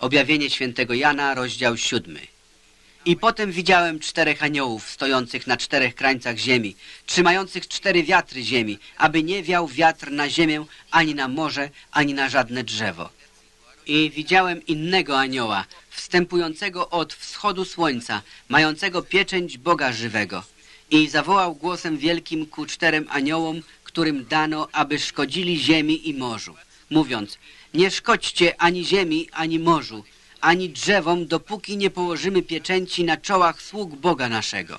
Objawienie świętego Jana, rozdział siódmy. I potem widziałem czterech aniołów stojących na czterech krańcach ziemi, trzymających cztery wiatry ziemi, aby nie wiał wiatr na ziemię, ani na morze, ani na żadne drzewo. I widziałem innego anioła, wstępującego od wschodu słońca, mającego pieczęć Boga żywego. I zawołał głosem wielkim ku czterem aniołom, którym dano, aby szkodzili ziemi i morzu, mówiąc, nie szkodźcie ani ziemi, ani morzu, ani drzewom, dopóki nie położymy pieczęci na czołach sług Boga naszego.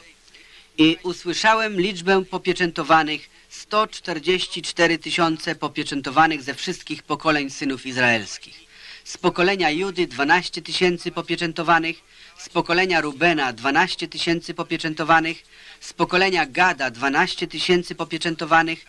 I usłyszałem liczbę popieczętowanych, 144 tysiące popieczętowanych ze wszystkich pokoleń synów izraelskich. Z pokolenia Judy 12 tysięcy popieczętowanych, z pokolenia Rubena 12 tysięcy popieczętowanych, z pokolenia Gada 12 tysięcy popieczętowanych,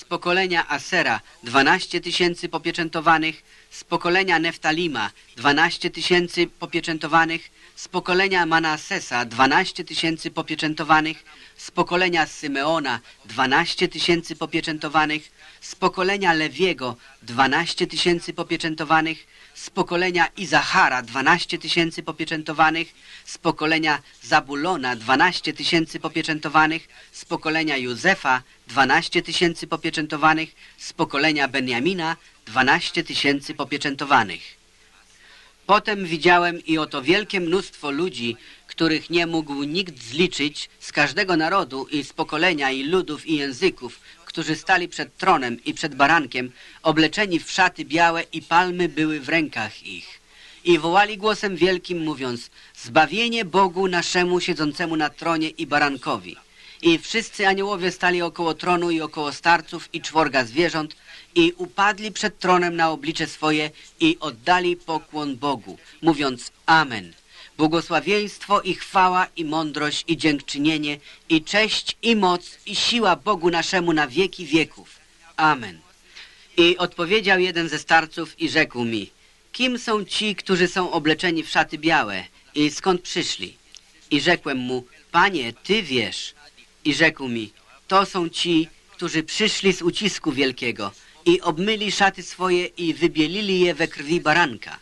z pokolenia Asera 12 tysięcy popieczętowanych, z pokolenia Neftalima 12 tysięcy popieczętowanych, z pokolenia Manasesa 12 tysięcy popieczętowanych, z pokolenia Symeona 12 tysięcy popieczętowanych, z pokolenia Lewiego 12 tysięcy popieczętowanych, z pokolenia Izachara 12 tysięcy popieczętowanych, z pokolenia Zabulona 12 tysięcy popieczętowanych, z pokolenia Józefa 12 tysięcy popieczętowanych, z pokolenia Benjamina 12 tysięcy popieczętowanych. Potem widziałem i oto wielkie mnóstwo ludzi, których nie mógł nikt zliczyć z każdego narodu i z pokolenia i ludów i języków, którzy stali przed tronem i przed barankiem, obleczeni w szaty białe i palmy były w rękach ich. I wołali głosem wielkim, mówiąc, zbawienie Bogu naszemu siedzącemu na tronie i barankowi. I wszyscy aniołowie stali około tronu i około starców i czworga zwierząt i upadli przed tronem na oblicze swoje i oddali pokłon Bogu, mówiąc Amen. Błogosławieństwo i chwała i mądrość i dziękczynienie i cześć i moc i siła Bogu naszemu na wieki wieków. Amen. I odpowiedział jeden ze starców i rzekł mi, kim są ci, którzy są obleczeni w szaty białe i skąd przyszli? I rzekłem mu, panie, ty wiesz. I rzekł mi, to są ci, którzy przyszli z ucisku wielkiego i obmyli szaty swoje i wybielili je we krwi baranka.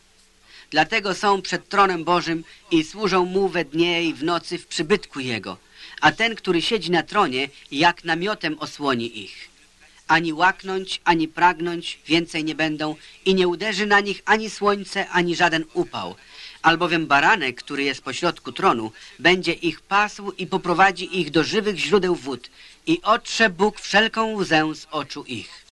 Dlatego są przed tronem Bożym i służą Mu we dnie i w nocy w przybytku Jego. A ten, który siedzi na tronie, jak namiotem osłoni ich. Ani łaknąć, ani pragnąć więcej nie będą i nie uderzy na nich ani słońce, ani żaden upał. Albowiem baranek, który jest pośrodku tronu, będzie ich pasł i poprowadzi ich do żywych źródeł wód i otrze Bóg wszelką łzę z oczu ich.